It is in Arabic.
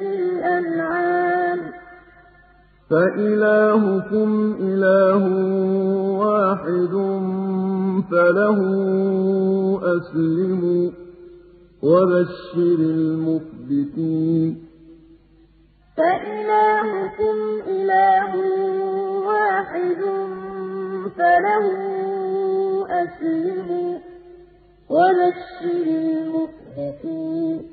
الْأَنْعَامِ ۗ. فَإِلَٰهُكُمْ إِلَٰهٌ وَاحِدٌ فَلَهُ أَسْلِمُوا ۗ وَبَشِّرِ الْمُخْبِتِينَ. فَإِلَٰهُكُمْ إِلَٰهٌ وَاحِدٌ فَلَهُ أَسْلِمُوا ۗ وَبَشِّرِ الْمُخْبِتِينَ.